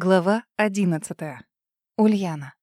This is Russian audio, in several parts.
Глава 11. Ульяна.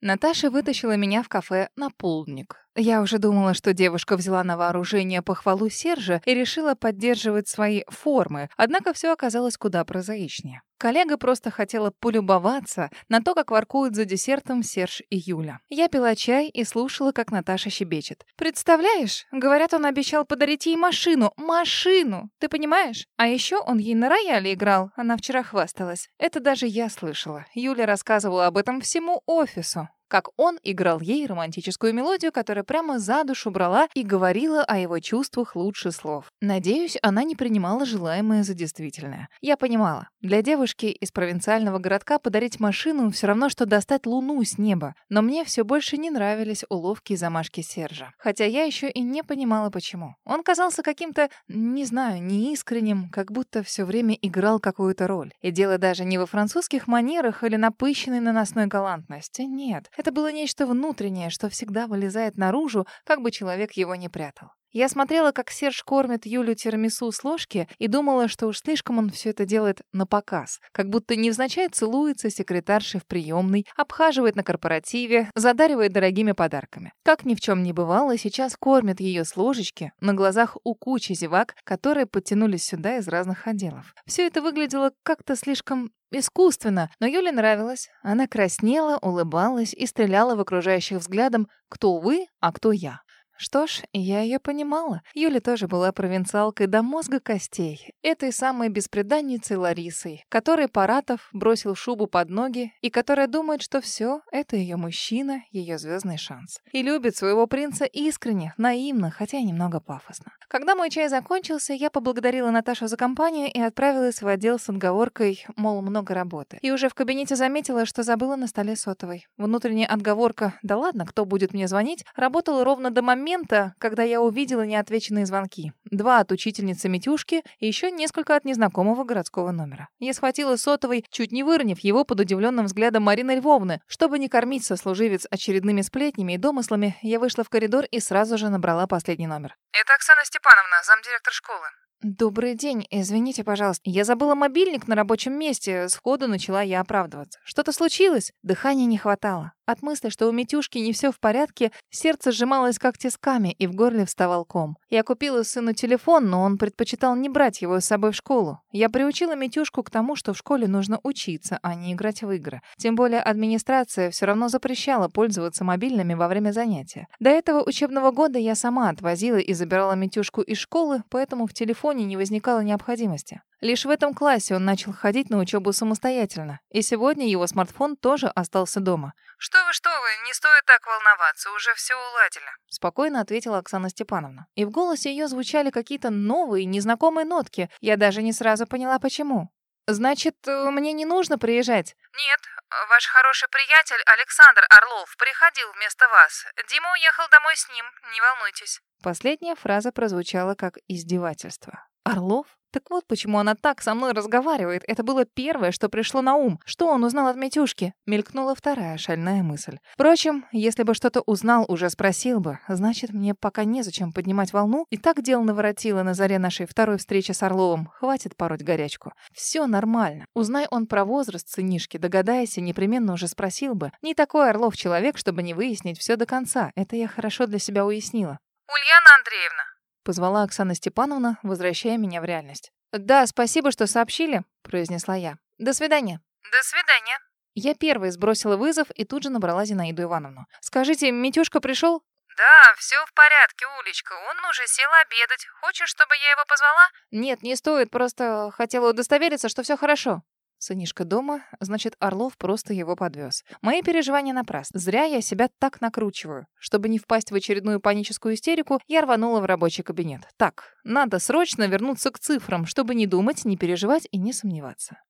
Наташа вытащила меня в кафе на полдник. Я уже думала, что девушка взяла на вооружение похвалу Сержа и решила поддерживать свои формы, однако все оказалось куда прозаичнее. Коллега просто хотела полюбоваться на то, как воркуют за десертом Серж и Юля. Я пила чай и слушала, как Наташа щебечет. «Представляешь? Говорят, он обещал подарить ей машину. Машину! Ты понимаешь? А еще он ей на рояле играл. Она вчера хвасталась. Это даже я слышала. Юля рассказывала об этом всему офису как он играл ей романтическую мелодию, которая прямо за душу брала и говорила о его чувствах лучше слов. Надеюсь, она не принимала желаемое за действительное. Я понимала, для девушки из провинциального городка подарить машину все равно, что достать луну с неба. Но мне все больше не нравились уловки и замашки Сержа. Хотя я еще и не понимала, почему. Он казался каким-то, не знаю, неискренним, как будто все время играл какую-то роль. И дело даже не во французских манерах или напыщенной наносной галантности. Нет, это было нечто внутреннее, что всегда вылезает наружу, как бы человек его не прятал. Я смотрела, как Серж кормит Юлю тирамису с ложки и думала, что уж слишком он все это делает на показ, как будто невзначай целуется секретаршей в приемной, обхаживает на корпоративе, задаривает дорогими подарками. Как ни в чем не бывало, сейчас кормит ее с ложечки на глазах у кучи зевак, которые подтянулись сюда из разных отделов. Все это выглядело как-то слишком искусственно, но Юле нравилось. Она краснела, улыбалась и стреляла в окружающих взглядом «кто вы, а кто я». Что ж, я ее понимала. Юля тоже была провинциалкой до мозга костей. Этой самой беспреданницей Ларисой, которой Паратов бросил шубу под ноги и которая думает, что все это ее мужчина, ее звездный шанс. И любит своего принца искренне, наивно, хотя и немного пафосно. Когда мой чай закончился, я поблагодарила Наташу за компанию и отправилась в отдел с отговоркой, мол, много работы. И уже в кабинете заметила, что забыла на столе сотовой. Внутренняя отговорка «да ладно, кто будет мне звонить?» работала ровно до момента, момента, когда я увидела неотвеченные звонки. Два от учительницы Митюшки и еще несколько от незнакомого городского номера. Я схватила сотовый, чуть не выронив его под удивленным взглядом Марины Львовны. Чтобы не кормить сослуживец очередными сплетнями и домыслами, я вышла в коридор и сразу же набрала последний номер. «Это Оксана Степановна, замдиректор школы». «Добрый день. Извините, пожалуйста. Я забыла мобильник на рабочем месте. Сходу начала я оправдываться. Что-то случилось? Дыхания не хватало. От мысли, что у Митюшки не все в порядке, сердце сжималось как тисками, и в горле вставал ком. Я купила сыну телефон, но он предпочитал не брать его с собой в школу. Я приучила Митюшку к тому, что в школе нужно учиться, а не играть в игры. Тем более администрация все равно запрещала пользоваться мобильными во время занятия. До этого учебного года я сама отвозила и забирала Митюшку из школы, поэтому в телефоне не возникало необходимости. Лишь в этом классе он начал ходить на учебу самостоятельно, и сегодня его смартфон тоже остался дома. «Что вы, что вы, не стоит так волноваться, уже все уладили», — спокойно ответила Оксана Степановна. И в голосе ее звучали какие-то новые, незнакомые нотки. Я даже не сразу поняла, почему. «Значит, мне не нужно приезжать?» «Нет, ваш хороший приятель Александр Орлов приходил вместо вас. Дима уехал домой с ним, не волнуйтесь». Последняя фраза прозвучала как издевательство. «Орлов?» Так вот, почему она так со мной разговаривает. Это было первое, что пришло на ум. Что он узнал от Митюшки? Мелькнула вторая шальная мысль. Впрочем, если бы что-то узнал, уже спросил бы. Значит, мне пока незачем поднимать волну. И так дело наворотило на заре нашей второй встречи с Орловым. Хватит пороть горячку. Все нормально. Узнай он про возраст сынишки, догадайся, непременно уже спросил бы. Не такой Орлов человек, чтобы не выяснить все до конца. Это я хорошо для себя уяснила. «Ульяна Андреевна, — позвала Оксана Степановна, возвращая меня в реальность. «Да, спасибо, что сообщили», — произнесла я. «До свидания». «До свидания». Я первой сбросила вызов и тут же набрала Зинаиду Ивановну. «Скажите, Митюшка пришел?» «Да, все в порядке, Улечка. Он уже сел обедать. Хочешь, чтобы я его позвала?» «Нет, не стоит. Просто хотела удостовериться, что все хорошо». Сынишка дома, значит, Орлов просто его подвез. Мои переживания напрасны. Зря я себя так накручиваю. Чтобы не впасть в очередную паническую истерику, я рванула в рабочий кабинет. Так, надо срочно вернуться к цифрам, чтобы не думать, не переживать и не сомневаться.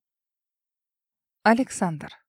Александр.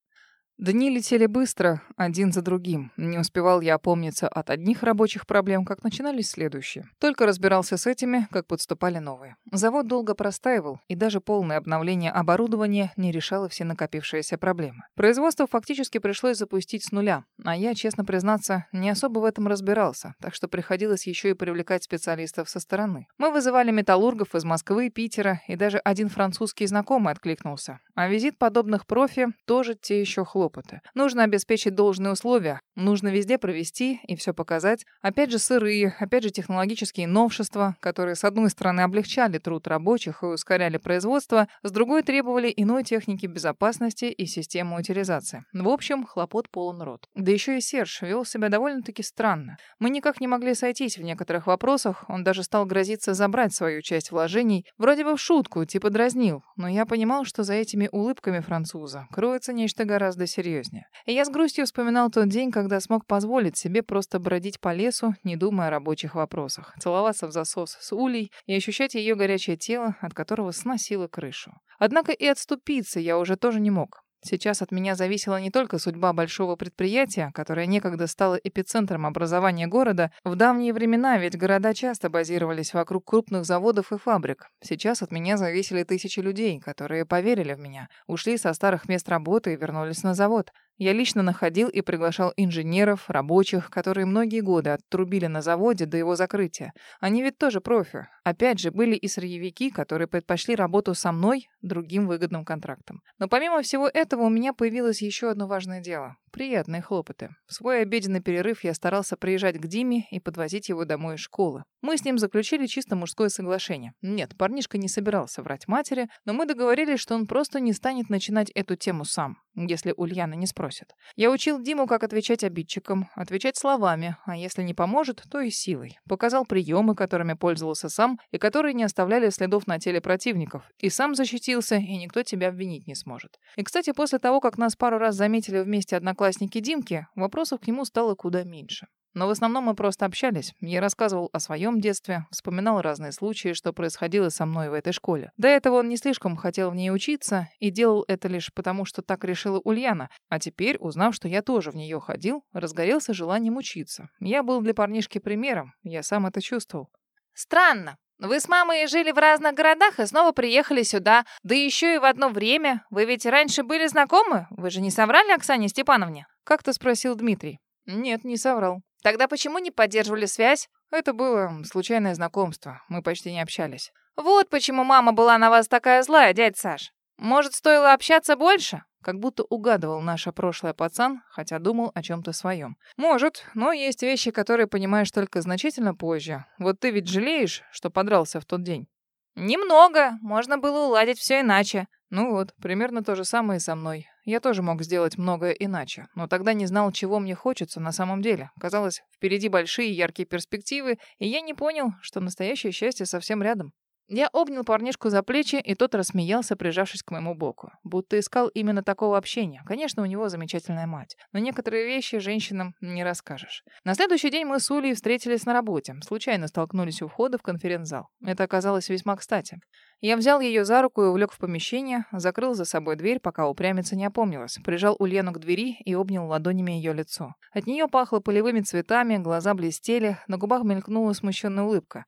Дни летели быстро, один за другим. Не успевал я опомниться от одних рабочих проблем, как начинались следующие. Только разбирался с этими, как подступали новые. Завод долго простаивал, и даже полное обновление оборудования не решало все накопившиеся проблемы. Производство фактически пришлось запустить с нуля, а я, честно признаться, не особо в этом разбирался, так что приходилось еще и привлекать специалистов со стороны. Мы вызывали металлургов из Москвы, Питера, и даже один французский знакомый откликнулся. А визит подобных профи тоже те еще хлопоты. Нужно обеспечить должные условия, нужно везде провести и все показать. Опять же сырые, опять же технологические новшества, которые с одной стороны облегчали труд рабочих и ускоряли производство, с другой требовали иной техники безопасности и системы утилизации. В общем, хлопот полон рот. Да еще и Серж вел себя довольно-таки странно. Мы никак не могли сойтись в некоторых вопросах, он даже стал грозиться забрать свою часть вложений, вроде бы в шутку, типа дразнил, но я понимал, что за этими улыбками француза кроется нечто гораздо серьезнее. И я с грустью вспоминал тот день, когда смог позволить себе просто бродить по лесу, не думая о рабочих вопросах, целоваться в засос с Улей и ощущать ее горячее тело, от которого сносило крышу. Однако и отступиться я уже тоже не мог. Сейчас от меня зависела не только судьба большого предприятия, которое некогда стало эпицентром образования города. В давние времена ведь города часто базировались вокруг крупных заводов и фабрик. Сейчас от меня зависели тысячи людей, которые поверили в меня, ушли со старых мест работы и вернулись на завод. Я лично находил и приглашал инженеров, рабочих, которые многие годы отрубили на заводе до его закрытия. Они ведь тоже профи. Опять же, были и сырьевики, которые предпочли работу со мной другим выгодным контрактом. Но помимо всего этого у меня появилось еще одно важное дело. Приятные хлопоты. В свой обеденный перерыв я старался приезжать к Диме и подвозить его домой из школы. Мы с ним заключили чисто мужское соглашение. Нет, парнишка не собирался врать матери, но мы договорились, что он просто не станет начинать эту тему сам, если Ульяна не спросит. Я учил Диму, как отвечать обидчикам, отвечать словами, а если не поможет, то и силой. Показал приемы, которыми пользовался сам, и которые не оставляли следов на теле противников. И сам защитился, и никто тебя обвинить не сможет. И, кстати, после того, как нас пару раз заметили вместе одноклассники, одноклассники Димки, вопросов к нему стало куда меньше. Но в основном мы просто общались. Я рассказывал о своем детстве, вспоминал разные случаи, что происходило со мной в этой школе. До этого он не слишком хотел в ней учиться и делал это лишь потому, что так решила Ульяна. А теперь, узнав, что я тоже в нее ходил, разгорелся желанием учиться. Я был для парнишки примером, я сам это чувствовал. «Странно. Вы с мамой жили в разных городах и снова приехали сюда, да еще и в одно время. Вы ведь раньше были знакомы? Вы же не соврали Оксане Степановне?» Как-то спросил Дмитрий. «Нет, не соврал». «Тогда почему не поддерживали связь?» «Это было случайное знакомство. Мы почти не общались». «Вот почему мама была на вас такая злая, дядь Саш. Может, стоило общаться больше?» Как будто угадывал наше прошлое пацан, хотя думал о чем-то своем. Может, но есть вещи, которые понимаешь только значительно позже. Вот ты ведь жалеешь, что подрался в тот день? Немного. Можно было уладить все иначе. Ну вот, примерно то же самое и со мной. Я тоже мог сделать многое иначе, но тогда не знал, чего мне хочется на самом деле. Казалось, впереди большие яркие перспективы, и я не понял, что настоящее счастье совсем рядом. Я обнял парнишку за плечи, и тот рассмеялся, прижавшись к моему боку. Будто искал именно такого общения. Конечно, у него замечательная мать. Но некоторые вещи женщинам не расскажешь. На следующий день мы с Улей встретились на работе. Случайно столкнулись у входа в конференц-зал. Это оказалось весьма кстати. Я взял ее за руку и увлек в помещение, закрыл за собой дверь, пока упрямица не опомнилась, прижал Ульяну к двери и обнял ладонями ее лицо. От нее пахло полевыми цветами, глаза блестели, на губах мелькнула смущенная улыбка.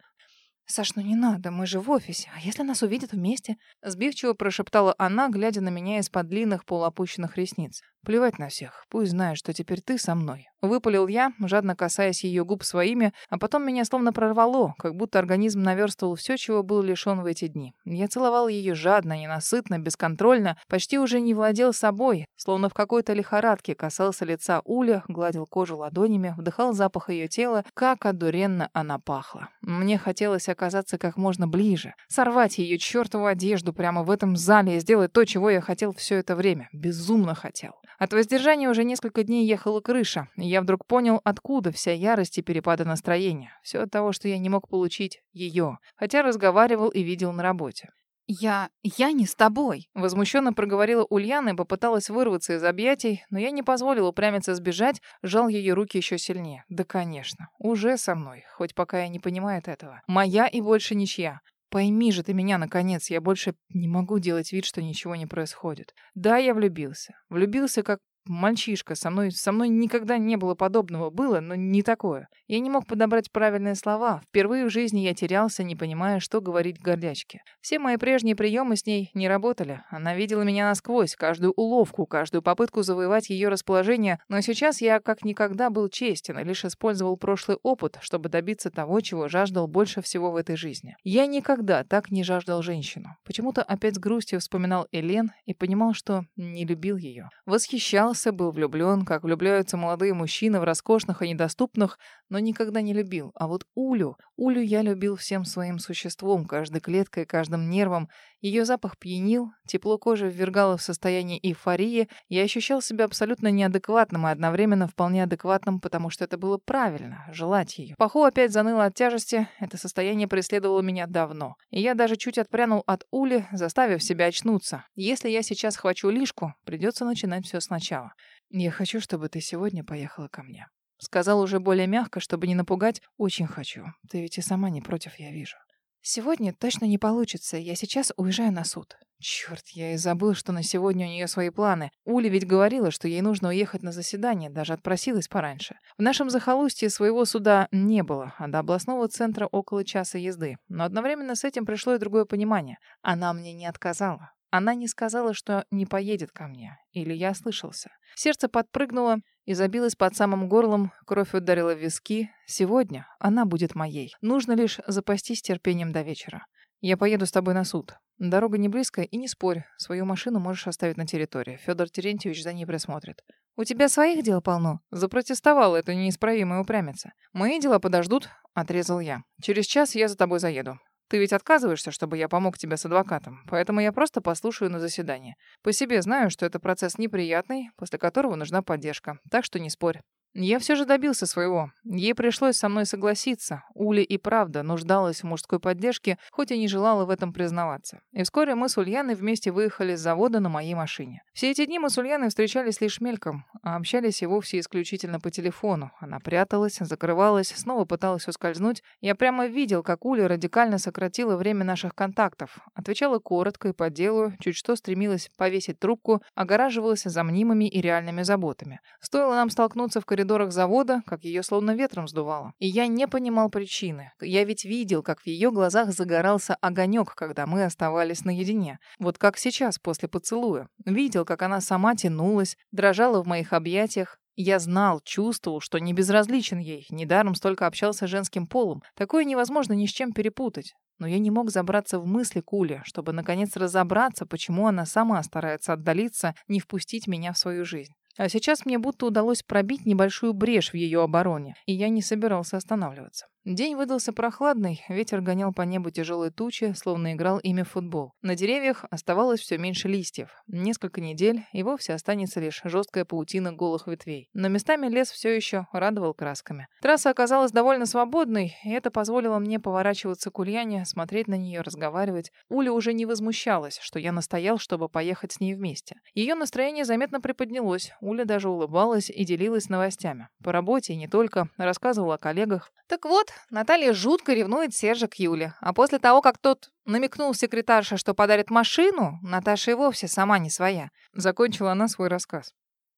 «Саш, ну не надо, мы же в офисе. А если нас увидят вместе?» Сбивчиво прошептала она, глядя на меня из-под длинных полуопущенных ресниц. «Плевать на всех. Пусть знают, что теперь ты со мной». Выпалил я, жадно касаясь ее губ своими, а потом меня словно прорвало, как будто организм наверстывал все, чего был лишен в эти дни. Я целовал ее жадно, ненасытно, бесконтрольно, почти уже не владел собой, словно в какой-то лихорадке касался лица Уля, гладил кожу ладонями, вдыхал запах ее тела, как одуренно она пахла. Мне хотелось оказаться как можно ближе, сорвать ее чертову одежду прямо в этом зале и сделать то, чего я хотел все это время. Безумно хотел. От воздержания уже несколько дней ехала крыша, и я вдруг понял, откуда вся ярость и перепады настроения. Все от того, что я не мог получить ее, хотя разговаривал и видел на работе. «Я... я не с тобой», — возмущенно проговорила Ульяна и попыталась вырваться из объятий, но я не позволил упрямиться сбежать, сжал ее руки еще сильнее. «Да, конечно, уже со мной, хоть пока я не понимаю этого. Моя и больше ничья. Пойми же ты меня, наконец, я больше не могу делать вид, что ничего не происходит. Да, я влюбился. Влюбился, как мальчишка. Со мной, со мной никогда не было подобного. Было, но не такое. Я не мог подобрать правильные слова. Впервые в жизни я терялся, не понимая, что говорить горлячке. Все мои прежние приемы с ней не работали. Она видела меня насквозь, каждую уловку, каждую попытку завоевать ее расположение. Но сейчас я как никогда был честен и лишь использовал прошлый опыт, чтобы добиться того, чего жаждал больше всего в этой жизни. Я никогда так не жаждал женщину. Почему-то опять с грустью вспоминал Элен и понимал, что не любил ее. Восхищался, был влюблен, как влюбляются молодые мужчины в роскошных и недоступных, но никогда не любил. А вот Улю, Улю я любил всем своим существом, каждой клеткой, каждым нервом. Ее запах пьянил, тепло кожи ввергало в состояние эйфории. Я ощущал себя абсолютно неадекватным и одновременно вполне адекватным, потому что это было правильно — желать ее. Паху опять заныло от тяжести. Это состояние преследовало меня давно. И я даже чуть отпрянул от Ули, заставив себя очнуться. Если я сейчас хвачу лишку, придется начинать все сначала. Я хочу, чтобы ты сегодня поехала ко мне. Сказал уже более мягко, чтобы не напугать. Очень хочу. Ты ведь и сама не против, я вижу. Сегодня точно не получится. Я сейчас уезжаю на суд. Черт, я и забыл, что на сегодня у нее свои планы. Уля ведь говорила, что ей нужно уехать на заседание, даже отпросилась пораньше. В нашем захолустье своего суда не было, а до областного центра около часа езды. Но одновременно с этим пришло и другое понимание. Она мне не отказала. Она не сказала, что не поедет ко мне. Или я ослышался. Сердце подпрыгнуло и забилось под самым горлом, кровь ударила в виски. Сегодня она будет моей. Нужно лишь запастись терпением до вечера. Я поеду с тобой на суд. Дорога не близкая, и не спорь. Свою машину можешь оставить на территории. Федор Терентьевич за ней присмотрит. У тебя своих дел полно. Запротестовала эта неисправимая упрямица. Мои дела подождут, отрезал я. Через час я за тобой заеду. Ты ведь отказываешься, чтобы я помог тебе с адвокатом, поэтому я просто послушаю на заседании. По себе знаю, что это процесс неприятный, после которого нужна поддержка, так что не спорь. Я все же добился своего. Ей пришлось со мной согласиться. Уля и правда нуждалась в мужской поддержке, хоть и не желала в этом признаваться. И вскоре мы с Ульяной вместе выехали с завода на моей машине. Все эти дни мы с Ульяной встречались лишь мельком, а общались и вовсе исключительно по телефону. Она пряталась, закрывалась, снова пыталась ускользнуть. Я прямо видел, как Уля радикально сократила время наших контактов. Отвечала коротко и по делу, чуть что стремилась повесить трубку, огораживалась за мнимыми и реальными заботами. Стоило нам столкнуться в коридоре коридорах завода, как ее словно ветром сдувало. И я не понимал причины. Я ведь видел, как в ее глазах загорался огонек, когда мы оставались наедине. Вот как сейчас, после поцелуя. Видел, как она сама тянулась, дрожала в моих объятиях, я знал, чувствовал, что не безразличен ей, недаром столько общался с женским полом. Такое невозможно ни с чем перепутать. Но я не мог забраться в мысли Кули, чтобы наконец разобраться, почему она сама старается отдалиться, не впустить меня в свою жизнь. А сейчас мне будто удалось пробить небольшую брешь в ее обороне, и я не собирался останавливаться. День выдался прохладный, ветер гонял по небу тяжелые тучи, словно играл ими в футбол. На деревьях оставалось все меньше листьев. Несколько недель, и вовсе останется лишь жесткая паутина голых ветвей. Но местами лес все еще радовал красками. Трасса оказалась довольно свободной, и это позволило мне поворачиваться к Ульяне, смотреть на нее, разговаривать. Уля уже не возмущалась, что я настоял, чтобы поехать с ней вместе. Ее настроение заметно приподнялось. Уля даже улыбалась и делилась новостями. По работе и не только, рассказывала о коллегах. Так вот, Наталья жутко ревнует Сержа к Юле. А после того, как тот намекнул секретарше, что подарит машину, Наташа и вовсе сама не своя. Закончила она свой рассказ.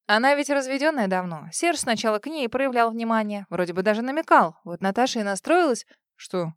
Она ведь разведенная давно. Серж сначала к ней проявлял внимание, вроде бы даже намекал. Вот Наташа и настроилась... Что,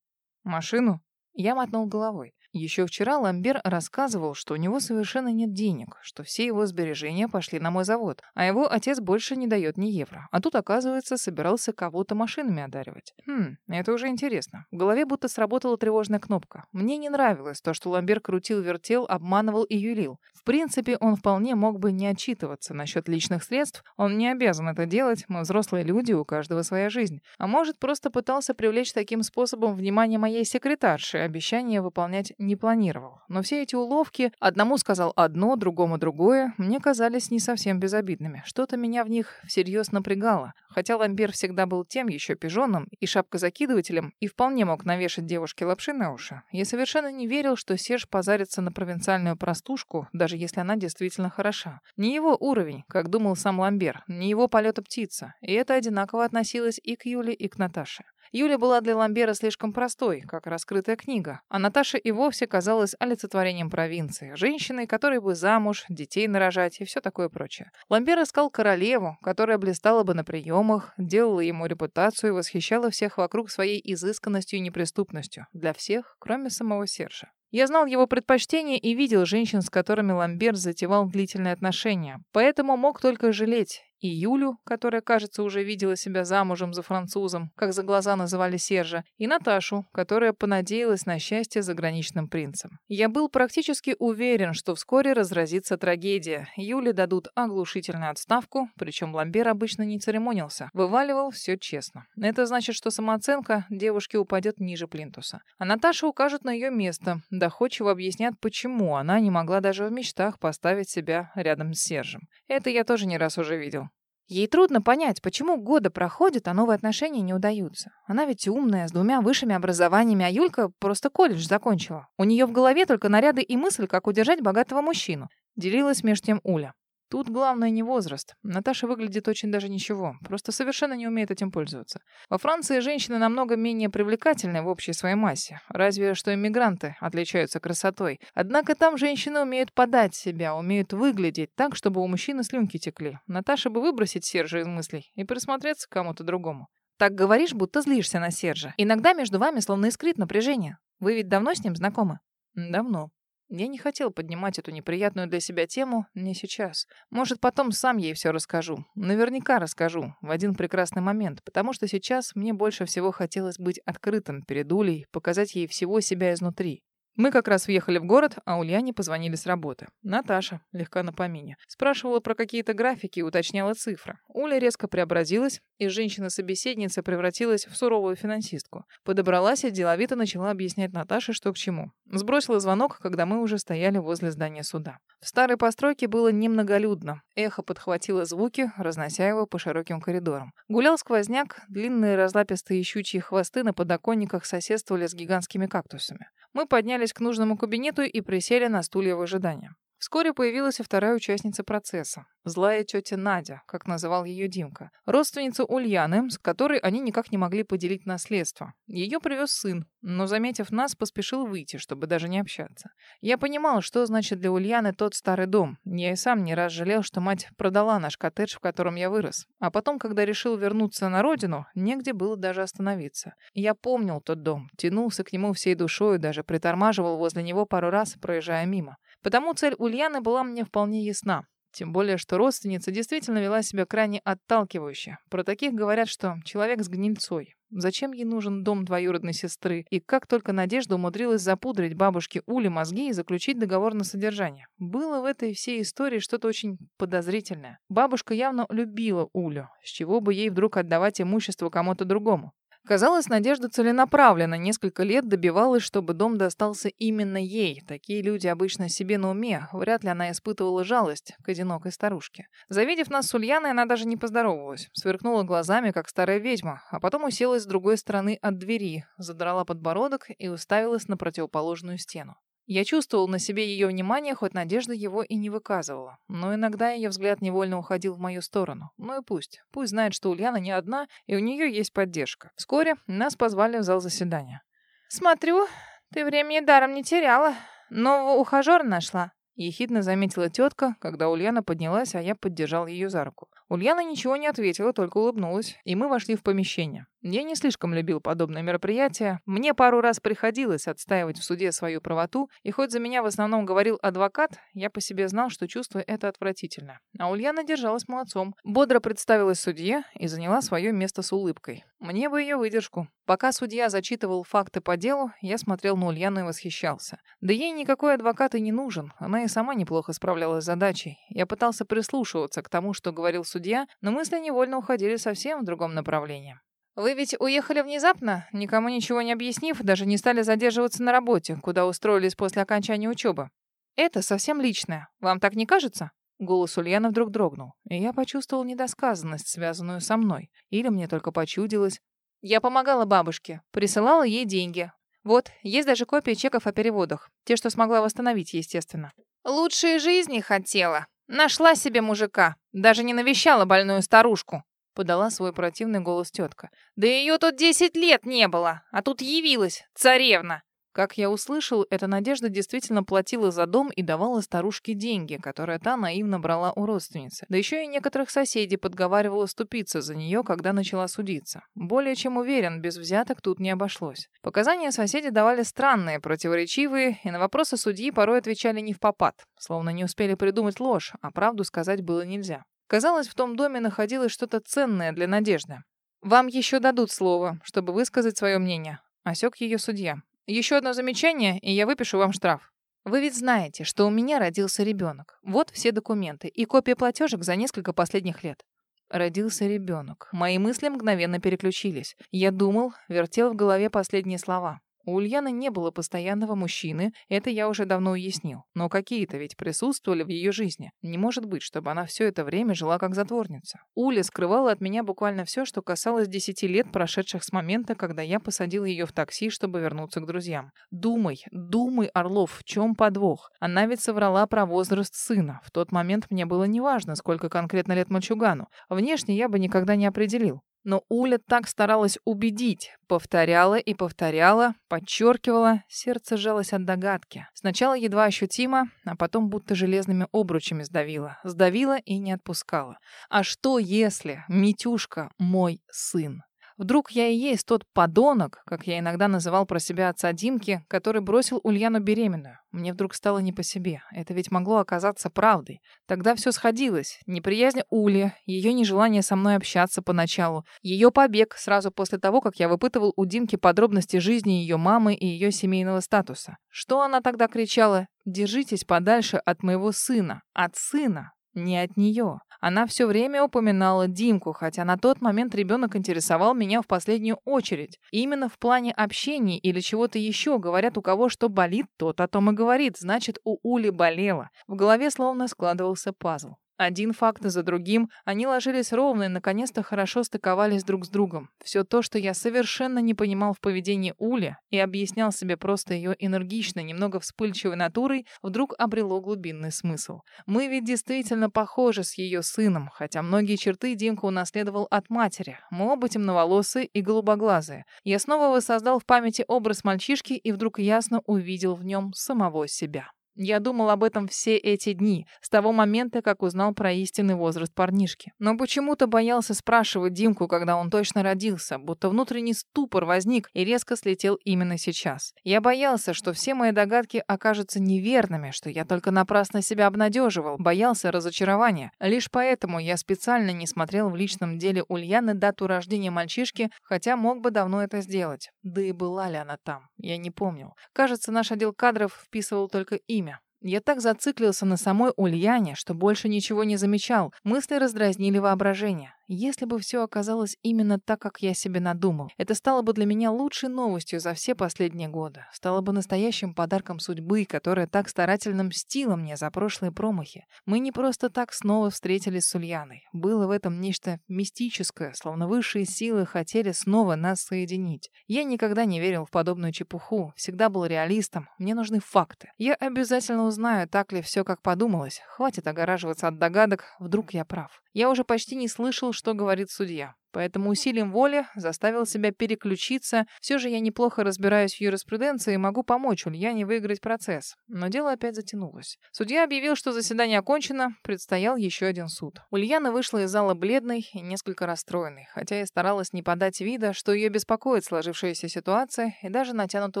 машину? Я мотнул головой. Еще вчера Ламбер рассказывал, что у него совершенно нет денег, что все его сбережения пошли на мой завод, а его отец больше не дает ни евро. А тут, оказывается, собирался кого-то машинами одаривать. Хм, это уже интересно. В голове будто сработала тревожная кнопка. Мне не нравилось то, что Ламбер крутил-вертел, обманывал и юлил. В принципе, он вполне мог бы не отчитываться насчет личных средств. Он не обязан это делать, мы взрослые люди, у каждого своя жизнь. А может, просто пытался привлечь таким способом внимание моей секретарши, обещание выполнять не планировал. Но все эти уловки, одному сказал одно, другому другое, мне казались не совсем безобидными. Что-то меня в них всерьез напрягало. Хотя Ламбер всегда был тем еще пижоном и шапкозакидывателем и вполне мог навешать девушке лапши на уши, я совершенно не верил, что Серж позарится на провинциальную простушку, даже если она действительно хороша. Не его уровень, как думал сам Ламбер, не его полета птица. И это одинаково относилось и к Юле, и к Наташе. Юля была для Ламбера слишком простой, как раскрытая книга, а Наташа и вовсе казалась олицетворением провинции, женщиной, которой бы замуж, детей нарожать и все такое прочее. Ламбер искал королеву, которая блистала бы на приемах, делала ему репутацию и восхищала всех вокруг своей изысканностью и неприступностью. Для всех, кроме самого Сержа. Я знал его предпочтения и видел женщин, с которыми Ламбер затевал длительные отношения, поэтому мог только жалеть и Юлю, которая, кажется, уже видела себя замужем за французом, как за глаза называли Сержа, и Наташу, которая понадеялась на счастье заграничным принцем. Я был практически уверен, что вскоре разразится трагедия. Юле дадут оглушительную отставку, причем Ламбер обычно не церемонился, вываливал все честно. Это значит, что самооценка девушки упадет ниже плинтуса. А Наташа укажет на ее место, доходчиво объяснят, почему она не могла даже в мечтах поставить себя рядом с Сержем. Это я тоже не раз уже видел. Ей трудно понять, почему годы проходят, а новые отношения не удаются. Она ведь умная, с двумя высшими образованиями, а Юлька просто колледж закончила. У нее в голове только наряды и мысль, как удержать богатого мужчину. Делилась меж тем Уля. Тут главное не возраст. Наташа выглядит очень даже ничего, просто совершенно не умеет этим пользоваться. Во Франции женщины намного менее привлекательны в общей своей массе, разве что иммигранты отличаются красотой. Однако там женщины умеют подать себя, умеют выглядеть так, чтобы у мужчины слюнки текли. Наташа бы выбросить Сержа из мыслей и присмотреться к кому-то другому. Так говоришь, будто злишься на Сержа. Иногда между вами словно искрит напряжение. Вы ведь давно с ним знакомы? Давно. Я не хотел поднимать эту неприятную для себя тему не сейчас. Может, потом сам ей все расскажу. Наверняка расскажу в один прекрасный момент, потому что сейчас мне больше всего хотелось быть открытым перед Улей, показать ей всего себя изнутри. Мы как раз въехали в город, а Ульяне позвонили с работы. Наташа, легка на помине, спрашивала про какие-то графики и уточняла цифры. Уля резко преобразилась, и женщина-собеседница превратилась в суровую финансистку. Подобралась и деловито начала объяснять Наташе, что к чему. Сбросила звонок, когда мы уже стояли возле здания суда. В старой постройке было немноголюдно. Эхо подхватило звуки, разнося его по широким коридорам. Гулял сквозняк, длинные разлапистые щучьи хвосты на подоконниках соседствовали с гигантскими кактусами. Мы поднялись к нужному кабинету и присели на стулья в ожидании. Вскоре появилась и вторая участница процесса. Злая тетя Надя, как называл ее Димка. Родственница Ульяны, с которой они никак не могли поделить наследство. Ее привез сын, но, заметив нас, поспешил выйти, чтобы даже не общаться. Я понимал, что значит для Ульяны тот старый дом. Я и сам не раз жалел, что мать продала наш коттедж, в котором я вырос. А потом, когда решил вернуться на родину, негде было даже остановиться. Я помнил тот дом, тянулся к нему всей душой, даже притормаживал возле него пару раз, проезжая мимо. Потому цель Ульяны была мне вполне ясна. Тем более, что родственница действительно вела себя крайне отталкивающе. Про таких говорят, что человек с гнильцой. Зачем ей нужен дом двоюродной сестры? И как только Надежда умудрилась запудрить бабушке Уле мозги и заключить договор на содержание. Было в этой всей истории что-то очень подозрительное. Бабушка явно любила Улю. С чего бы ей вдруг отдавать имущество кому-то другому? Казалось, Надежда целенаправленно несколько лет добивалась, чтобы дом достался именно ей. Такие люди обычно себе на уме. Вряд ли она испытывала жалость к одинокой старушке. Завидев нас с Ульяной, она даже не поздоровалась. Сверкнула глазами, как старая ведьма, а потом уселась с другой стороны от двери, задрала подбородок и уставилась на противоположную стену. Я чувствовал на себе ее внимание, хоть Надежда его и не выказывала. Но иногда ее взгляд невольно уходил в мою сторону. Ну и пусть. Пусть знает, что Ульяна не одна, и у нее есть поддержка. Вскоре нас позвали в зал заседания. «Смотрю, ты времени даром не теряла. Нового ухажера нашла». Ехидно заметила тетка, когда Ульяна поднялась, а я поддержал ее за руку. Ульяна ничего не ответила, только улыбнулась, и мы вошли в помещение. Я не слишком любил подобные мероприятия. Мне пару раз приходилось отстаивать в суде свою правоту, и хоть за меня в основном говорил адвокат, я по себе знал, что чувство это отвратительно. А Ульяна держалась молодцом. Бодро представилась судье и заняла свое место с улыбкой. Мне бы ее выдержку. Пока судья зачитывал факты по делу, я смотрел на Ульяну и восхищался. Да ей никакой адвокат и не нужен. Она и сама неплохо справлялась с задачей. Я пытался прислушиваться к тому, что говорил судья, но мысли невольно уходили совсем в другом направлении. «Вы ведь уехали внезапно, никому ничего не объяснив, даже не стали задерживаться на работе, куда устроились после окончания учебы. Это совсем личное. Вам так не кажется?» Голос Ульяна вдруг дрогнул, и я почувствовал недосказанность, связанную со мной. Или мне только почудилось. Я помогала бабушке, присылала ей деньги. Вот, есть даже копии чеков о переводах. Те, что смогла восстановить, естественно. Лучшей жизни хотела. Нашла себе мужика. Даже не навещала больную старушку. Подала свой противный голос тетка. «Да ее тут десять лет не было, а тут явилась царевна!» Как я услышал, эта Надежда действительно платила за дом и давала старушке деньги, которые та наивно брала у родственницы. Да еще и некоторых соседей подговаривала ступиться за нее, когда начала судиться. Более чем уверен, без взяток тут не обошлось. Показания соседи давали странные, противоречивые, и на вопросы судьи порой отвечали не в попад, словно не успели придумать ложь, а правду сказать было нельзя. Казалось, в том доме находилось что-то ценное для Надежды. «Вам еще дадут слово, чтобы высказать свое мнение», — осек ее судья. Еще одно замечание, и я выпишу вам штраф. Вы ведь знаете, что у меня родился ребенок. Вот все документы и копия платежек за несколько последних лет. Родился ребенок. Мои мысли мгновенно переключились. Я думал, вертел в голове последние слова. У Ульяны не было постоянного мужчины, это я уже давно уяснил. Но какие-то ведь присутствовали в ее жизни. Не может быть, чтобы она все это время жила как затворница. Уля скрывала от меня буквально все, что касалось десяти лет, прошедших с момента, когда я посадил ее в такси, чтобы вернуться к друзьям. Думай, думай, Орлов, в чем подвох? Она ведь соврала про возраст сына. В тот момент мне было неважно, сколько конкретно лет мальчугану. Внешне я бы никогда не определил. Но Уля так старалась убедить, повторяла и повторяла, подчеркивала, сердце жалось от догадки. Сначала едва ощутимо, а потом будто железными обручами сдавила. Сдавила и не отпускала. А что если Митюшка мой сын? Вдруг я и есть тот подонок, как я иногда называл про себя отца Димки, который бросил Ульяну беременную. Мне вдруг стало не по себе. Это ведь могло оказаться правдой. Тогда все сходилось. Неприязнь Ули, ее нежелание со мной общаться поначалу, ее побег сразу после того, как я выпытывал у Димки подробности жизни ее мамы и ее семейного статуса. Что она тогда кричала? «Держитесь подальше от моего сына. От сына, не от нее». Она все время упоминала Димку, хотя на тот момент ребенок интересовал меня в последнюю очередь. именно в плане общения или чего-то еще, говорят, у кого что болит, тот о том и говорит, значит, у Ули болело. В голове словно складывался пазл. Один факт за другим, они ложились ровно и наконец-то хорошо стыковались друг с другом. Все то, что я совершенно не понимал в поведении Ули и объяснял себе просто ее энергичной, немного вспыльчивой натурой, вдруг обрело глубинный смысл. Мы ведь действительно похожи с ее сыном, хотя многие черты Димка унаследовал от матери. Мы оба темноволосые и голубоглазые. Я снова воссоздал в памяти образ мальчишки и вдруг ясно увидел в нем самого себя. Я думал об этом все эти дни, с того момента, как узнал про истинный возраст парнишки. Но почему-то боялся спрашивать Димку, когда он точно родился, будто внутренний ступор возник и резко слетел именно сейчас. Я боялся, что все мои догадки окажутся неверными, что я только напрасно себя обнадеживал, боялся разочарования. Лишь поэтому я специально не смотрел в личном деле Ульяны дату рождения мальчишки, хотя мог бы давно это сделать. Да и была ли она там, я не помнил. Кажется, наш отдел кадров вписывал только имя я так зациклился на самой Ульяне, что больше ничего не замечал. Мысли раздразнили воображение. Если бы все оказалось именно так, как я себе надумал, это стало бы для меня лучшей новостью за все последние годы. Стало бы настоящим подарком судьбы, которая так старательно мстила мне за прошлые промахи. Мы не просто так снова встретились с Ульяной. Было в этом нечто мистическое, словно высшие силы хотели снова нас соединить. Я никогда не верил в подобную чепуху, всегда был реалистом. Мне нужны факты. Я обязательно узнаю, так ли все, как подумалось. Хватит огораживаться от догадок, вдруг я прав. Я уже почти не слышал, что говорит судья. Поэтому усилием воли заставил себя переключиться. Все же я неплохо разбираюсь в юриспруденции и могу помочь Ульяне выиграть процесс. Но дело опять затянулось. Судья объявил, что заседание окончено, предстоял еще один суд. Ульяна вышла из зала бледной и несколько расстроенной, хотя и старалась не подать вида, что ее беспокоит сложившаяся ситуация, и даже натянуто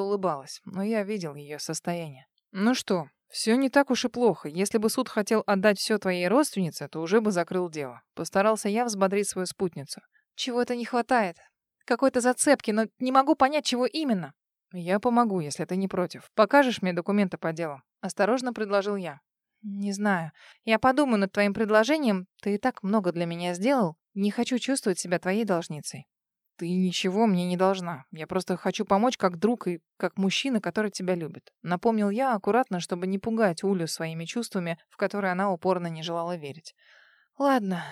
улыбалась. Но я видел ее состояние. «Ну что, все не так уж и плохо. Если бы суд хотел отдать все твоей родственнице, то уже бы закрыл дело. Постарался я взбодрить свою спутницу. Чего-то не хватает. Какой-то зацепки, но не могу понять, чего именно. Я помогу, если ты не против. Покажешь мне документы по делу? Осторожно предложил я. Не знаю. Я подумаю над твоим предложением. Ты и так много для меня сделал. Не хочу чувствовать себя твоей должницей. Ты ничего мне не должна. Я просто хочу помочь как друг и как мужчина, который тебя любит. Напомнил я аккуратно, чтобы не пугать Улю своими чувствами, в которые она упорно не желала верить. Ладно,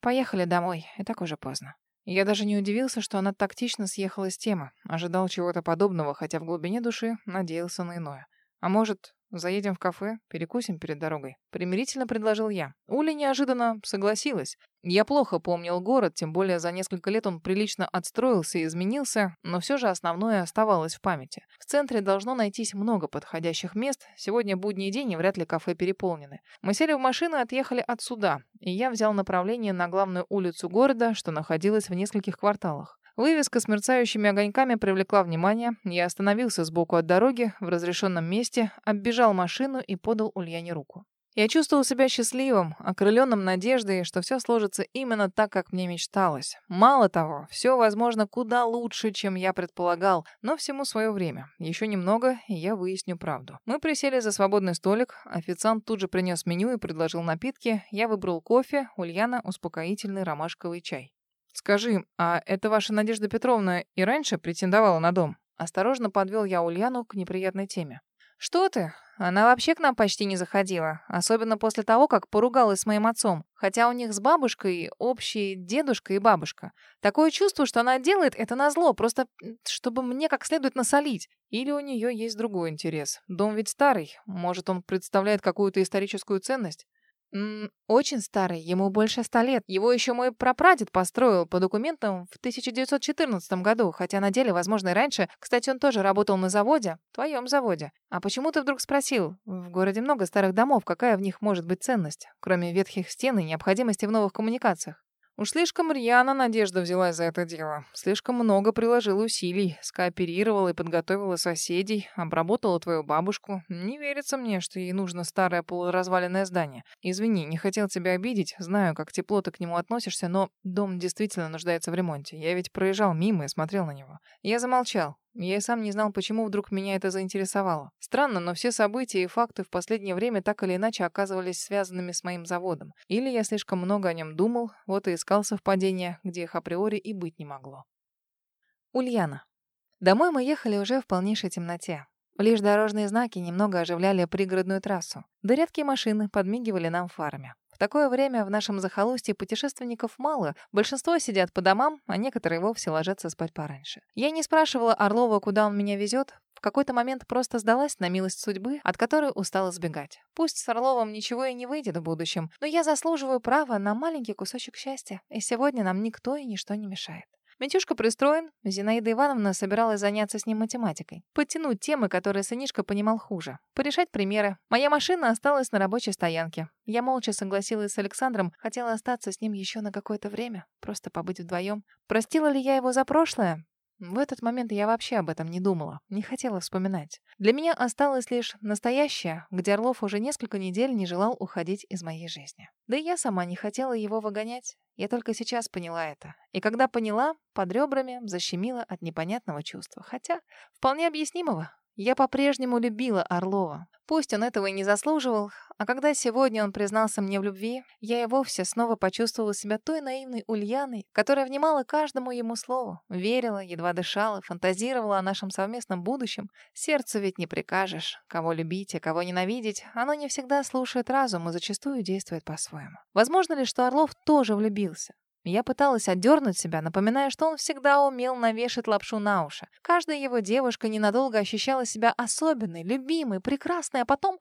поехали домой. И так уже поздно. Я даже не удивился, что она тактично съехала с темы. Ожидал чего-то подобного, хотя в глубине души надеялся на иное. А может, заедем в кафе, перекусим перед дорогой. Примирительно предложил я. Уля неожиданно согласилась. Я плохо помнил город, тем более за несколько лет он прилично отстроился и изменился, но все же основное оставалось в памяти. В центре должно найтись много подходящих мест. Сегодня будний день, и вряд ли кафе переполнены. Мы сели в машину и отъехали отсюда, и я взял направление на главную улицу города, что находилась в нескольких кварталах. Вывеска с мерцающими огоньками привлекла внимание. Я остановился сбоку от дороги, в разрешенном месте, оббежал машину и подал Ульяне руку. Я чувствовал себя счастливым, окрыленным надеждой, что все сложится именно так, как мне мечталось. Мало того, все, возможно, куда лучше, чем я предполагал, но всему свое время. Еще немного, и я выясню правду. Мы присели за свободный столик, официант тут же принес меню и предложил напитки, я выбрал кофе, Ульяна — успокоительный ромашковый чай. «Скажи, а это ваша Надежда Петровна и раньше претендовала на дом?» Осторожно подвел я Ульяну к неприятной теме. «Что ты? Она вообще к нам почти не заходила, особенно после того, как поругалась с моим отцом, хотя у них с бабушкой общий дедушка и бабушка. Такое чувство, что она делает это назло, просто чтобы мне как следует насолить. Или у нее есть другой интерес. Дом ведь старый, может, он представляет какую-то историческую ценность?» М очень старый, ему больше ста лет. Его еще мой прапрадед построил по документам в 1914 году, хотя на деле, возможно, и раньше. Кстати, он тоже работал на заводе, твоем заводе. А почему ты вдруг спросил? В городе много старых домов, какая в них может быть ценность, кроме ветхих стен и необходимости в новых коммуникациях? Уж слишком рьяно Надежда взялась за это дело. Слишком много приложила усилий, скооперировала и подготовила соседей, обработала твою бабушку. Не верится мне, что ей нужно старое полуразваленное здание. Извини, не хотел тебя обидеть, знаю, как тепло ты к нему относишься, но дом действительно нуждается в ремонте. Я ведь проезжал мимо и смотрел на него. Я замолчал. Я и сам не знал, почему вдруг меня это заинтересовало. Странно, но все события и факты в последнее время так или иначе оказывались связанными с моим заводом. Или я слишком много о нем думал, вот и искал совпадения, где их априори и быть не могло. Ульяна. Домой мы ехали уже в полнейшей темноте. Лишь дорожные знаки немного оживляли пригородную трассу. Да редкие машины подмигивали нам фарами такое время в нашем захолустье путешественников мало. Большинство сидят по домам, а некоторые вовсе ложатся спать пораньше. Я не спрашивала Орлова, куда он меня везет. В какой-то момент просто сдалась на милость судьбы, от которой устала сбегать. Пусть с Орловым ничего и не выйдет в будущем, но я заслуживаю права на маленький кусочек счастья, и сегодня нам никто и ничто не мешает. Митюшка пристроен, Зинаида Ивановна собиралась заняться с ним математикой. Подтянуть темы, которые сынишка понимал хуже. Порешать примеры. Моя машина осталась на рабочей стоянке. Я молча согласилась с Александром, хотела остаться с ним еще на какое-то время, просто побыть вдвоем. Простила ли я его за прошлое? В этот момент я вообще об этом не думала, не хотела вспоминать. Для меня осталось лишь настоящее, где Орлов уже несколько недель не желал уходить из моей жизни. Да и я сама не хотела его выгонять. Я только сейчас поняла это. И когда поняла, под ребрами защемила от непонятного чувства. Хотя вполне объяснимого. Я по-прежнему любила Орлова. Пусть он этого и не заслуживал, а когда сегодня он признался мне в любви, я и вовсе снова почувствовала себя той наивной Ульяной, которая внимала каждому ему слову, верила, едва дышала, фантазировала о нашем совместном будущем. Сердцу ведь не прикажешь, кого любить, а кого ненавидеть. Оно не всегда слушает разум и зачастую действует по-своему. Возможно ли, что Орлов тоже влюбился? Я пыталась отдернуть себя, напоминая, что он всегда умел навешать лапшу на уши. Каждая его девушка ненадолго ощущала себя особенной, любимой, прекрасной, а потом...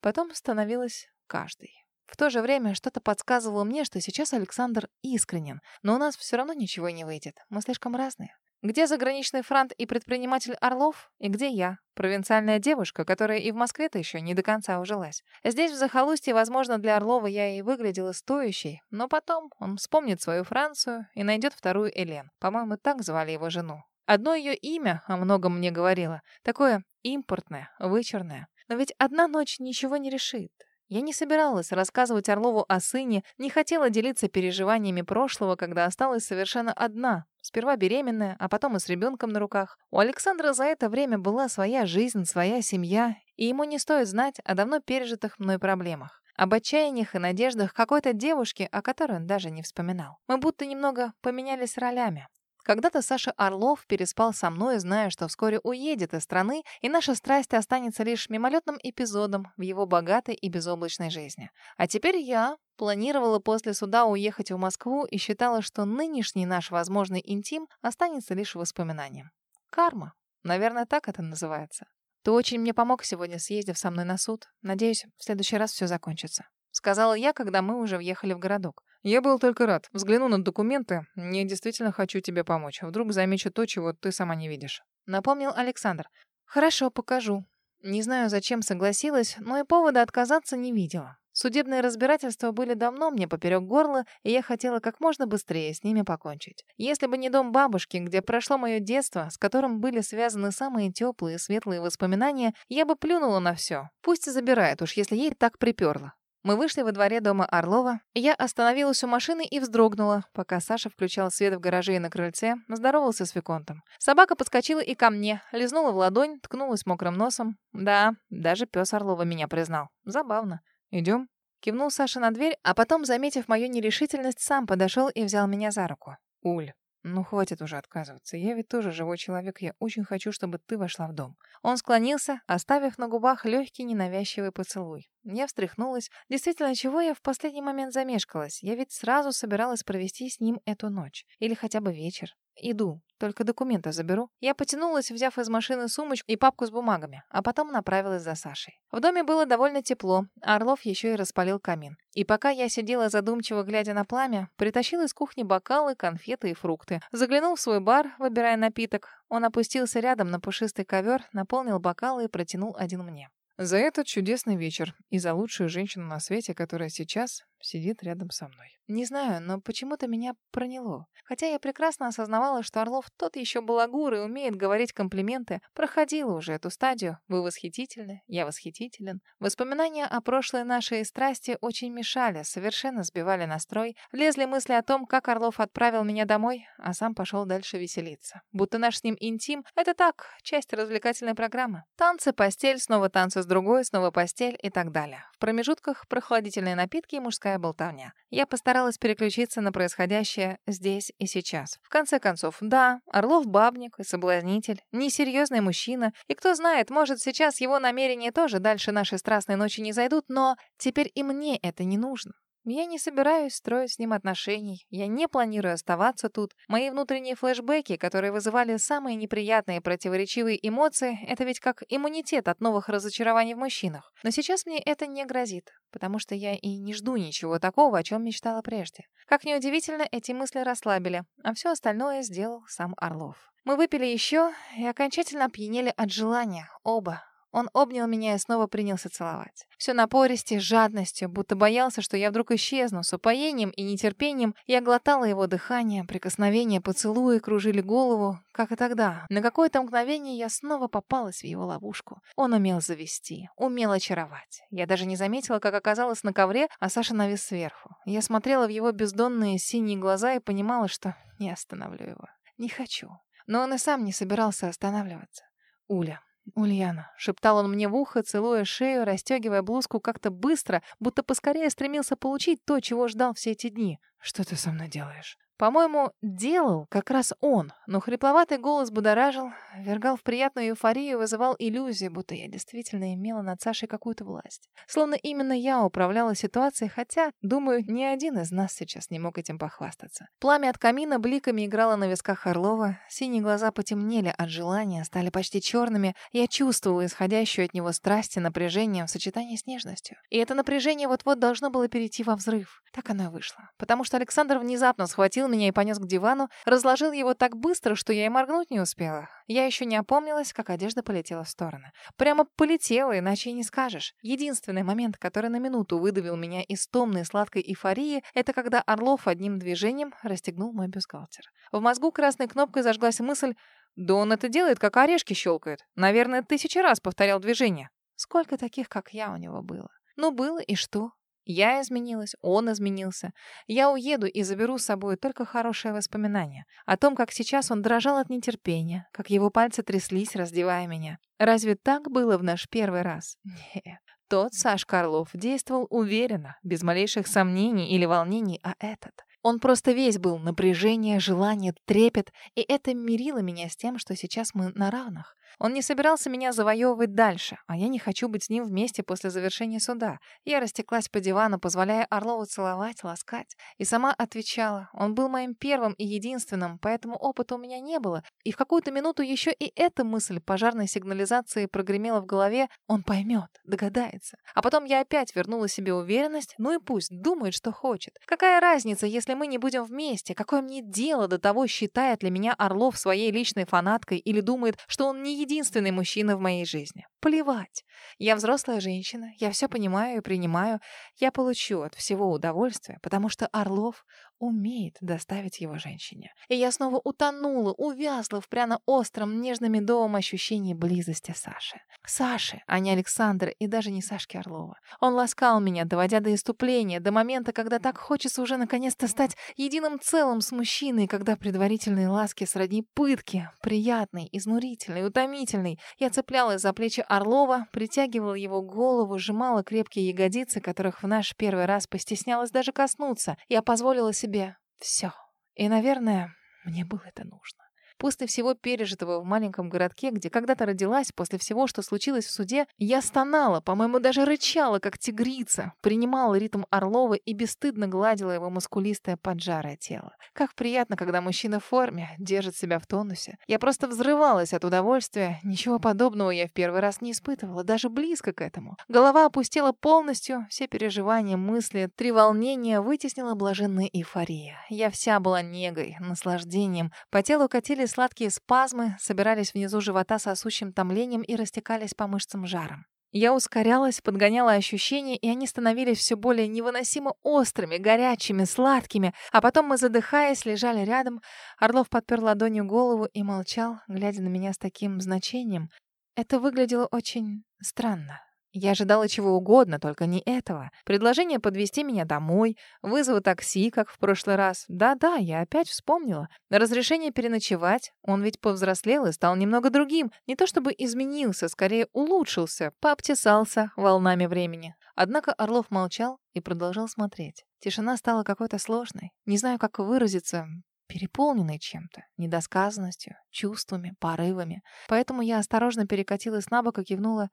Потом становилась каждой. В то же время что-то подсказывало мне, что сейчас Александр искренен, но у нас все равно ничего не выйдет. Мы слишком разные. Где заграничный франт и предприниматель Орлов, и где я, провинциальная девушка, которая и в Москве-то еще не до конца ужилась. Здесь, в захолустье, возможно, для Орлова я и выглядела стоящей, но потом он вспомнит свою Францию и найдет вторую Элен. По-моему, так звали его жену. Одно ее имя о многом мне говорило. Такое импортное, вычурное. Но ведь одна ночь ничего не решит. Я не собиралась рассказывать Орлову о сыне, не хотела делиться переживаниями прошлого, когда осталась совершенно одна, сперва беременная, а потом и с ребенком на руках. У Александра за это время была своя жизнь, своя семья, и ему не стоит знать о давно пережитых мной проблемах. Об отчаяниях и надеждах какой-то девушки, о которой он даже не вспоминал. Мы будто немного поменялись ролями. Когда-то Саша Орлов переспал со мной, зная, что вскоре уедет из страны, и наша страсть останется лишь мимолетным эпизодом в его богатой и безоблачной жизни. А теперь я планировала после суда уехать в Москву и считала, что нынешний наш возможный интим останется лишь воспоминанием. Карма. Наверное, так это называется. Ты очень мне помог сегодня, съездив со мной на суд. Надеюсь, в следующий раз все закончится. Сказала я, когда мы уже въехали в городок. Я был только рад. Взгляну на документы. Я действительно хочу тебе помочь. Вдруг замечу то, чего ты сама не видишь. Напомнил Александр. Хорошо, покажу. Не знаю, зачем согласилась, но и повода отказаться не видела. Судебные разбирательства были давно мне поперек горла, и я хотела как можно быстрее с ними покончить. Если бы не дом бабушки, где прошло мое детство, с которым были связаны самые теплые и светлые воспоминания, я бы плюнула на все. Пусть забирает уж, если ей так приперло. Мы вышли во дворе дома Орлова. Я остановилась у машины и вздрогнула, пока Саша включал свет в гараже и на крыльце, здоровался с Виконтом. Собака подскочила и ко мне, лизнула в ладонь, ткнулась мокрым носом. Да, даже пес Орлова меня признал. Забавно. «Идем?» Кивнул Саша на дверь, а потом, заметив мою нерешительность, сам подошел и взял меня за руку. «Уль, ну хватит уже отказываться. Я ведь тоже живой человек. Я очень хочу, чтобы ты вошла в дом». Он склонился, оставив на губах легкий ненавязчивый поцелуй. Я встряхнулась. Действительно, чего я в последний момент замешкалась? Я ведь сразу собиралась провести с ним эту ночь. Или хотя бы вечер. Иду. Только документы заберу. Я потянулась, взяв из машины сумочку и папку с бумагами, а потом направилась за Сашей. В доме было довольно тепло, а Орлов еще и распалил камин. И пока я сидела задумчиво, глядя на пламя, притащил из кухни бокалы, конфеты и фрукты. Заглянул в свой бар, выбирая напиток. Он опустился рядом на пушистый ковер, наполнил бокалы и протянул один мне. За этот чудесный вечер и за лучшую женщину на свете, которая сейчас сидит рядом со мной. Не знаю, но почему-то меня проняло. Хотя я прекрасно осознавала, что Орлов тот еще балагур и умеет говорить комплименты. Проходила уже эту стадию. Вы восхитительны, я восхитителен. Воспоминания о прошлой нашей страсти очень мешали, совершенно сбивали настрой. Лезли мысли о том, как Орлов отправил меня домой, а сам пошел дальше веселиться. Будто наш с ним интим — это так, часть развлекательной программы. Танцы, постель, снова танцы с другой, снова постель и так далее. В промежутках прохладительные напитки и мужская болтовня. Я постаралась переключиться на происходящее здесь и сейчас. В конце концов, да, Орлов бабник и соблазнитель, несерьезный мужчина, и кто знает, может, сейчас его намерения тоже дальше нашей страстной ночи не зайдут, но теперь и мне это не нужно. Я не собираюсь строить с ним отношений. Я не планирую оставаться тут. Мои внутренние флешбеки, которые вызывали самые неприятные противоречивые эмоции, это ведь как иммунитет от новых разочарований в мужчинах. Но сейчас мне это не грозит, потому что я и не жду ничего такого, о чем мечтала прежде. Как неудивительно, эти мысли расслабили, а все остальное сделал сам Орлов. Мы выпили еще и окончательно опьянели от желания, оба, он обнял меня и снова принялся целовать. Все напористе, жадностью, будто боялся, что я вдруг исчезну. С упоением и нетерпением я глотала его дыхание, прикосновения, поцелуи кружили голову, как и тогда. На какое-то мгновение я снова попалась в его ловушку. Он умел завести, умел очаровать. Я даже не заметила, как оказалась на ковре, а Саша навис сверху. Я смотрела в его бездонные синие глаза и понимала, что не остановлю его. Не хочу. Но он и сам не собирался останавливаться. Уля, «Ульяна», — шептал он мне в ухо, целуя шею, расстегивая блузку как-то быстро, будто поскорее стремился получить то, чего ждал все эти дни. «Что ты со мной делаешь?» По-моему, делал как раз он, но хрипловатый голос будоражил, вергал в приятную эйфорию, вызывал иллюзию, будто я действительно имела над Сашей какую-то власть. Словно именно я управляла ситуацией, хотя, думаю, ни один из нас сейчас не мог этим похвастаться. Пламя от камина бликами играло на висках Орлова, синие глаза потемнели от желания, стали почти черными. Я чувствовала исходящую от него страсть и напряжение в сочетании с нежностью. И это напряжение вот-вот должно было перейти во взрыв. Так оно и вышло. Потому что Александр внезапно схватил схватил меня и понес к дивану, разложил его так быстро, что я и моргнуть не успела. Я еще не опомнилась, как одежда полетела в стороны. Прямо полетела, иначе и не скажешь. Единственный момент, который на минуту выдавил меня из томной сладкой эйфории, это когда Орлов одним движением расстегнул мой бюстгальтер. В мозгу красной кнопкой зажглась мысль «Да он это делает, как орешки щелкает. Наверное, тысячи раз повторял движение». Сколько таких, как я, у него было? Ну, было и что? Я изменилась, он изменился. Я уеду и заберу с собой только хорошие воспоминания. О том, как сейчас он дрожал от нетерпения, как его пальцы тряслись, раздевая меня. Разве так было в наш первый раз? Нет. Тот Саш Карлов действовал уверенно, без малейших сомнений или волнений, а этот... Он просто весь был напряжение, желание, трепет, и это мирило меня с тем, что сейчас мы на равных. Он не собирался меня завоевывать дальше, а я не хочу быть с ним вместе после завершения суда. Я растеклась по дивану, позволяя Орлову целовать, ласкать. И сама отвечала. Он был моим первым и единственным, поэтому опыта у меня не было. И в какую-то минуту еще и эта мысль пожарной сигнализации прогремела в голове. Он поймет, догадается. А потом я опять вернула себе уверенность. Ну и пусть, думает, что хочет. Какая разница, если мы не будем вместе? Какое мне дело до того, считает ли меня Орлов своей личной фанаткой или думает, что он не единственный мужчина в моей жизни? Плевать. Я взрослая женщина, я все понимаю и принимаю. Я получу от всего удовольствие, потому что Орлов умеет доставить его женщине. И я снова утонула, увязла в пряно-остром, нежно-медовом ощущении близости Саши. Саши, а не Александра и даже не Сашки Орлова. Он ласкал меня, доводя до иступления, до момента, когда так хочется уже наконец-то стать единым целым с мужчиной, когда предварительные ласки сродни пытки, приятной, изнурительной, утомительной. Я цеплялась за плечи Орлова, притягивала его голову, сжимала крепкие ягодицы, которых в наш первый раз постеснялась даже коснуться. Я позволила себе себе все. И, наверное, мне было это нужно. После всего пережитого в маленьком городке, где когда-то родилась, после всего, что случилось в суде, я стонала, по-моему, даже рычала, как тигрица, принимала ритм Орлова и бесстыдно гладила его мускулистое поджарое тело. Как приятно, когда мужчина в форме держит себя в тонусе. Я просто взрывалась от удовольствия. Ничего подобного я в первый раз не испытывала, даже близко к этому. Голова опустела полностью, все переживания, мысли, три волнения вытеснила блаженная эйфория. Я вся была негой, наслаждением. По телу катили сладкие спазмы, собирались внизу живота сосущим томлением и растекались по мышцам жаром. Я ускорялась, подгоняла ощущения, и они становились все более невыносимо острыми, горячими, сладкими. А потом мы, задыхаясь, лежали рядом. Орлов подпер ладонью голову и молчал, глядя на меня с таким значением. Это выглядело очень странно. Я ожидала чего угодно, только не этого. Предложение подвести меня домой, вызова такси, как в прошлый раз. Да-да, я опять вспомнила. Разрешение переночевать. Он ведь повзрослел и стал немного другим. Не то чтобы изменился, скорее улучшился, пообтесался волнами времени. Однако Орлов молчал и продолжал смотреть. Тишина стала какой-то сложной. Не знаю, как выразиться, переполненной чем-то, недосказанностью, чувствами, порывами. Поэтому я осторожно перекатилась на бок и кивнула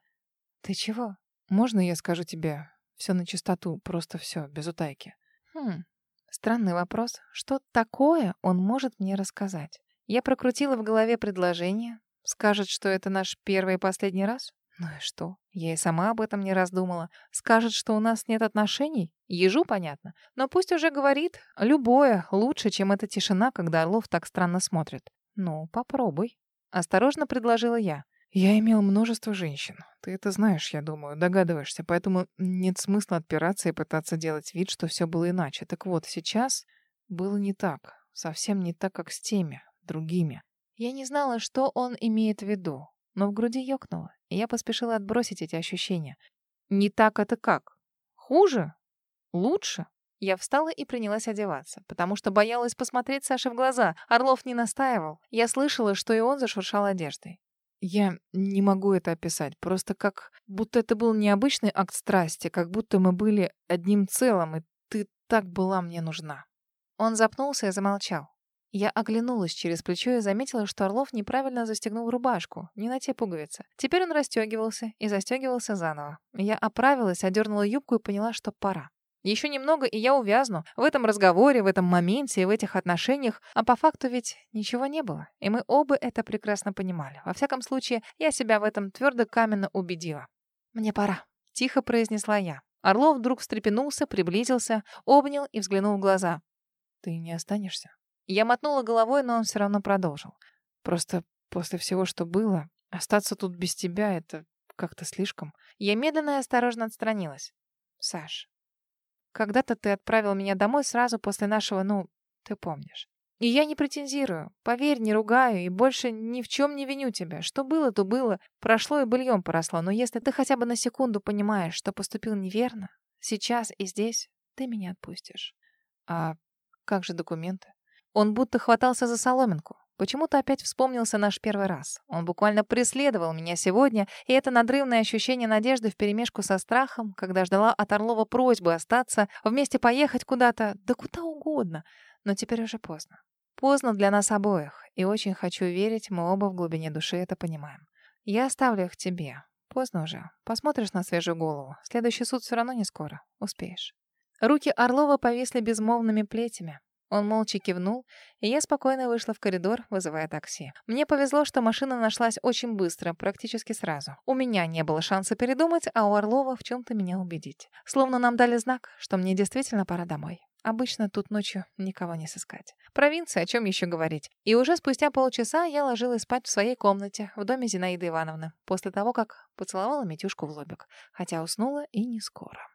«Ты чего? Можно я скажу тебе все на чистоту, просто все, без утайки?» «Хм, странный вопрос. Что такое он может мне рассказать?» Я прокрутила в голове предложение. Скажет, что это наш первый и последний раз? Ну и что? Я и сама об этом не раздумала. Скажет, что у нас нет отношений? Ежу понятно. Но пусть уже говорит. Любое лучше, чем эта тишина, когда Орлов так странно смотрит. Ну, попробуй. Осторожно предложила я. Я имел множество женщин. Ты это знаешь, я думаю, догадываешься, поэтому нет смысла отпираться и пытаться делать вид, что все было иначе. Так вот, сейчас было не так. Совсем не так, как с теми, другими. Я не знала, что он имеет в виду, но в груди ёкнуло, и я поспешила отбросить эти ощущения. Не так это как? Хуже? Лучше? Я встала и принялась одеваться, потому что боялась посмотреть Саше в глаза. Орлов не настаивал. Я слышала, что и он зашуршал одеждой. Я не могу это описать. Просто как будто это был необычный акт страсти, как будто мы были одним целым, и ты так была мне нужна. Он запнулся и замолчал. Я оглянулась через плечо и заметила, что Орлов неправильно застегнул рубашку, не на те пуговицы. Теперь он расстегивался и застегивался заново. Я оправилась, одернула юбку и поняла, что пора. Еще немного, и я увязну в этом разговоре, в этом моменте в этих отношениях, а по факту ведь ничего не было. И мы оба это прекрасно понимали. Во всяком случае, я себя в этом твердо каменно убедила. «Мне пора», — тихо произнесла я. Орлов вдруг встрепенулся, приблизился, обнял и взглянул в глаза. «Ты не останешься?» Я мотнула головой, но он все равно продолжил. «Просто после всего, что было, остаться тут без тебя — это как-то слишком». Я медленно и осторожно отстранилась. «Саш, когда-то ты отправил меня домой сразу после нашего, ну, ты помнишь. И я не претензирую, поверь, не ругаю и больше ни в чем не виню тебя. Что было, то было. Прошло и быльем поросло. Но если ты хотя бы на секунду понимаешь, что поступил неверно, сейчас и здесь ты меня отпустишь. А как же документы? Он будто хватался за соломинку. Почему-то опять вспомнился наш первый раз. Он буквально преследовал меня сегодня, и это надрывное ощущение надежды вперемешку со страхом, когда ждала от Орлова просьбы остаться, вместе поехать куда-то, да куда угодно. Но теперь уже поздно. Поздно для нас обоих, и очень хочу верить, мы оба в глубине души это понимаем. Я оставлю их тебе. Поздно уже. Посмотришь на свежую голову. Следующий суд все равно не скоро. Успеешь. Руки Орлова повисли безмолвными плетями. Он молча кивнул, и я спокойно вышла в коридор, вызывая такси. Мне повезло, что машина нашлась очень быстро, практически сразу. У меня не было шанса передумать, а у Орлова в чем-то меня убедить. Словно нам дали знак, что мне действительно пора домой. Обычно тут ночью никого не сыскать. Провинция, о чем еще говорить. И уже спустя полчаса я ложилась спать в своей комнате в доме Зинаиды Ивановны, после того, как поцеловала Митюшку в лобик. Хотя уснула и не скоро.